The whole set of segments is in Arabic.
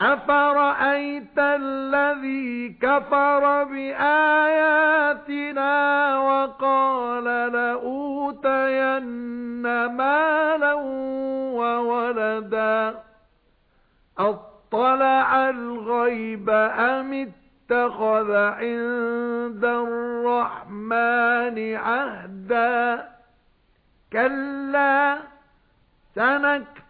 أَفَرَأَيْتَ الَّذِي كَفَرَ بِآيَاتِنَا وَقَالَ لَأُوتَيَنَّ مَالًا وَوَلَدًا أَطَّلَعَ الْغَيْبَ أَمِ اتَّخَذَ عِندَ الرَّحْمَنِ عَهْدًا كَلَّا سَنَكْتُبُ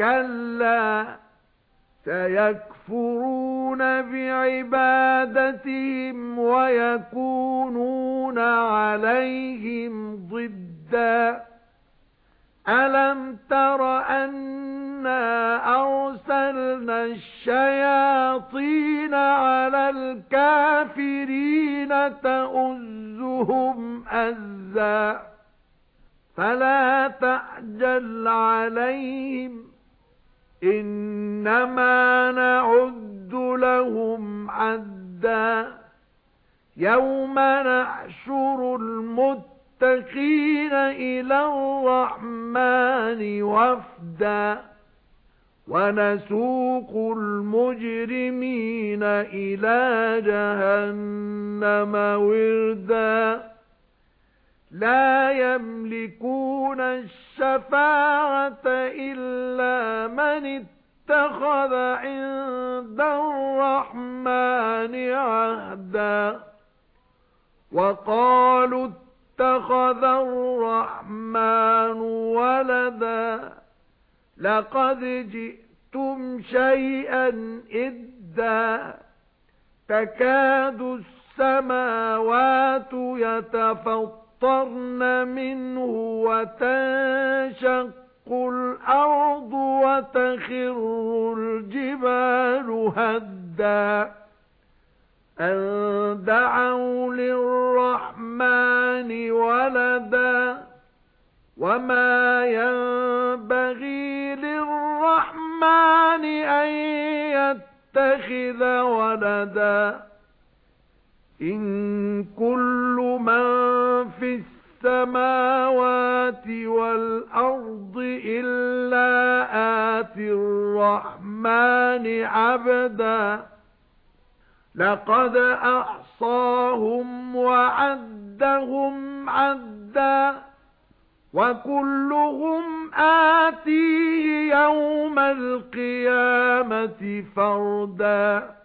كَلَّا سَيَكْفُرُونَ بِعِبَادَتِهِمْ وَيَكُونُونَ عَلَيْهِمْ ضِدًّا. أَلَمْ تَرَ أَنَّا أَرْسَلْنَا الشَّيَاطِينَ عَلَى الْكَافِرِينَ تَؤُزُّهُمْ أَزًّا؟ فَلَا تَعْجَلْ عَلَيْهِمْ. إِنَّمَا نَعُدُّ لَهُمْ عَدًّا. يَوْمَ نَحْشُرُ الْمُتَّقِينَ إِلَى الرَّحْمَنِ وَفْدًا. وَنَسُوقُ الْمُجْرِمِينَ إِلَى جَهَنَّمَ وِرْدًا. لَا يَمْلِكُونَ الشَّفَاعَةَ إِلَّا مَنِ اتَّخَذَ عِندَ الرَّحْمَنِ عَهْدًا. وَقَالُوا اتَّخَذَ الرَّحْمَنُ وَلَدًا. لَقَدْ جِئْتُمْ شَيْئًا إِدًّا. تَكَادُ السَّمَاوَاتُ يَتَفَطَّرْنَ تَمْطَرْنَ مِنْهُ وَتَنشَقُّ الْأَرْضُ وَتَخِرُّ الْجِبَالُ هَدًّا أَن دَعَوْا لِلرَّحْمَنِ وَلَدًا وَمَا يَنبَغِي لِلرَّحْمَنِ أَن يَتَّخِذَ وَلَدًا إِن كُلُّ مَن فِي السَّمَاوَاتِ وَالْأَرْضِ إِلَّا آتِي الرَّحْمَنِ عَبْدًا. لَقَدْ أَحْصَاهُمْ وَعَدَّهُمْ عَدًّا. وَكُلُّهُمْ آتِيهِ يَوْمَ الْقِيَامَةِ فَرْدًا.